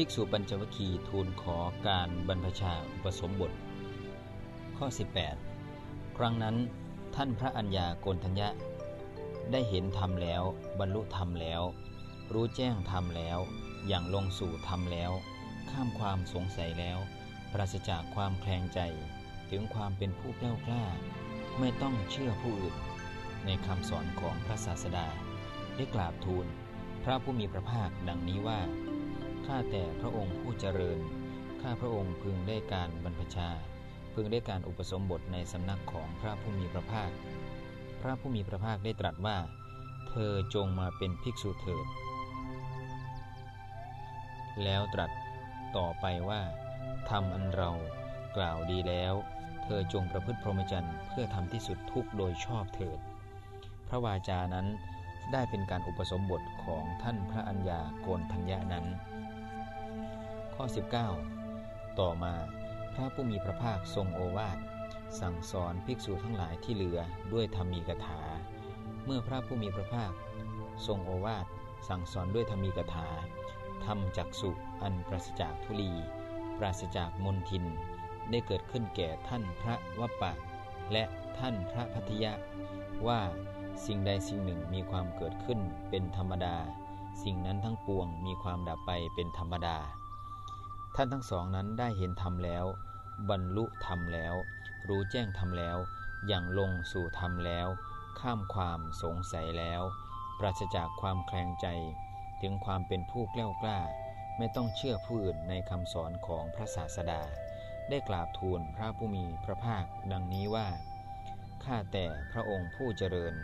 ภิกษุปัญจวคีทูลขอการบรรพชาอุปสมบท ข้อ 18 ครั้งนั้นท่านพระัญญาโกนทัญญะ ได้เห็นธรรมแล้ว บรรลุธรรมแล้ว รู้แจ้งธรรมแล้ว อย่างลงสู่ธรรมแล้ว ข้ามความสงสัยแล้ว ปราศจากความแคลงใจ ถึงความเป็นผู้แกล้วกล้า ไม่ต้องเชื่อผู้อื่น ในคำสอนของพระศาสดา ได้กราบทูล พระผู้มีพระภาคดังนี้ว่า ข้าแต่พระองค์ผู้เจริญ ข้าพระองค์พึงได้การบรรพชา พึงได้การอุปสมบทในสำนักของพระผู้มีพระภาค พระผู้มีพระภาคได้ตรัสว่า เธอจงมาเป็นภิกษุเถิด แล้วตรัสต่อไปว่าทำอันเรากล่าวดีแล้ว เธอจงประพฤติพรหมจรรย์เพื่อทำที่สุดทุกโดยชอบเถิด พระวาจานั้นได้เป็นการอุปสมบทของท่านพระัญญาโกนทัญญานั้น ข้อ 19 ต่อมาพระผู้มีพระภาคทรงโอวาทสั่งสอนภิกษุทั้งหลายที่เหลือด้วยธรรมีกถา เมื่อพระผู้มีพระภาค ทรงโอวาทสั่งสอนด้วยธรรมีกถาทำจักสุอันปราศจากทุลี ปราศจากมนทิน ได้เกิดขึ้นแก่ท่านพระวปปะ และท่านพระพัทยะ ว่าสิ่งใดสิ่งหนึ่งมีความเกิดขึ้นเป็นธรรมดา สิ่งนั้นทั้งปวงมีความดับไปเป็นธรรมดา ท่านทั้งสองนั้นได้เห็นธรรมแล้ว บรรลุธรรมแล้ว รู้แจ้งธรรมแล้ว อย่างลงสู่ธรรมแล้ว ข้ามความสงสัยแล้ว ปราศจากความแคลงใจ ถึงความเป็นผู้แกล้วกล้า ไม่ต้องเชื่อผู้อื่นในคำสอนของพระศาสดา ได้กราบทูลพระผู้มีพระภาคดังนี้ว่า ข้าแต่พระองค์ผู้เจริญ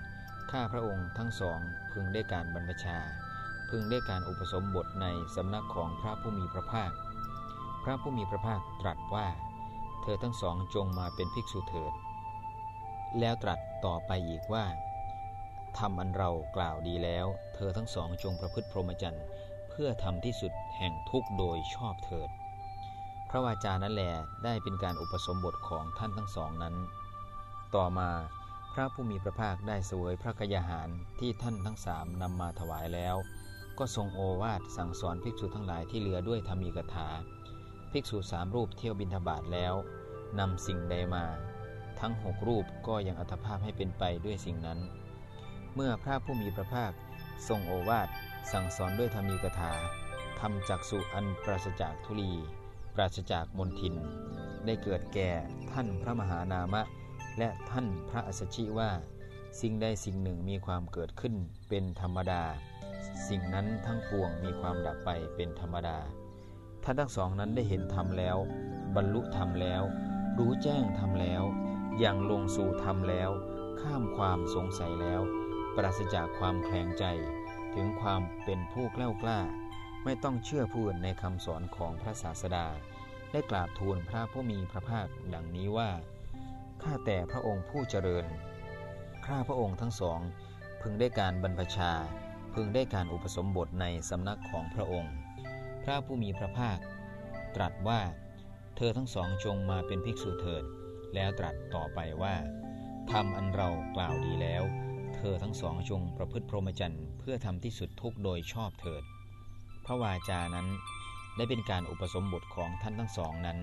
ข้าพระองค์ทั้งสองพึงได้การบรรพชา พึงได้การอุปสมบทในสำนักของพระผู้มีพระภาค พระผู้มีพระภาคตรัสว่า เธอทั้งสองจงมาเป็นภิกษุเถิด แล้วตรัสต่อไปอีกว่าทำอันเรากล่าวดีแล้ว เธอทั้งสองจงประพฤติพรหมจรรย์เพื่อทำที่สุดแห่งทุกโดยชอบเถิด พระวาจานั้นแหลได้เป็นการอุปสมบทของท่านทั้งสองนั้น ต่อมาพระผู้มีพระภาคได้เสวยพระกยาหารที่ท่านทั้งสามนำมาถวายแล้ว ก็ทรงโอวาทสั่งสอนภิกษุทั้งหลายที่เหลือด้วยธรรมีกถา ภิกษุสามรูปเที่ยวบินทบาทแล้วนำสิ่งใดมา ทั้งหกรูปก็ยังอัตภาพให้เป็นไปด้วยสิ่งนั้น เมื่อพระผู้มีพระภาคทรงโอวาทสั่งสอนด้วยธรรมีกถาทำจากสุอันปราศจากทุลี ปราศจากมนทิน ได้เกิดแก่ท่านพระมหานามะ และท่านพระอัสชิว่า สิ่งใดสิ่งหนึ่งมีความเกิดขึ้นเป็นธรรมดา สิ่งนั้นทั้งปวงมีความดับไปเป็นธรรมดา ท่านทั้งสองนั้นได้เห็นธรรมแล้ว บรรลุธรรมแล้ว รู้แจ้งธรรมแล้ว อย่างลงสู่ธรรมแล้ว ข้ามความสงสัยแล้ว ปราศจากความแคลงใจ ถึงความเป็นผู้กล้ากล้า ไม่ต้องเชื่อผู้อื่นในคำสอนของพระศาสดา ได้กราบทูลพระผู้มีพระภาคดังนี้ว่า ข้าแต่พระองค์ผู้เจริญ ข้าพระองค์ทั้งสอง พึงได้การบรรพชา พึงได้การอุปสมบทในสำนักของพระองค์ พระผู้มีพระภาค ตรัสว่า เธอทั้งสองจงมาเป็นภิกษุเถิด แล้วตรัสต่อไปว่าทำอันเรากล่าวดีแล้ว เธอทั้งสองจงประพฤติพรหมจรรย์เพื่อทำที่สุดทุกโดยชอบเถิด พระวาจานั้นได้เป็นการอุปสมบทของท่านทั้งสองนั้น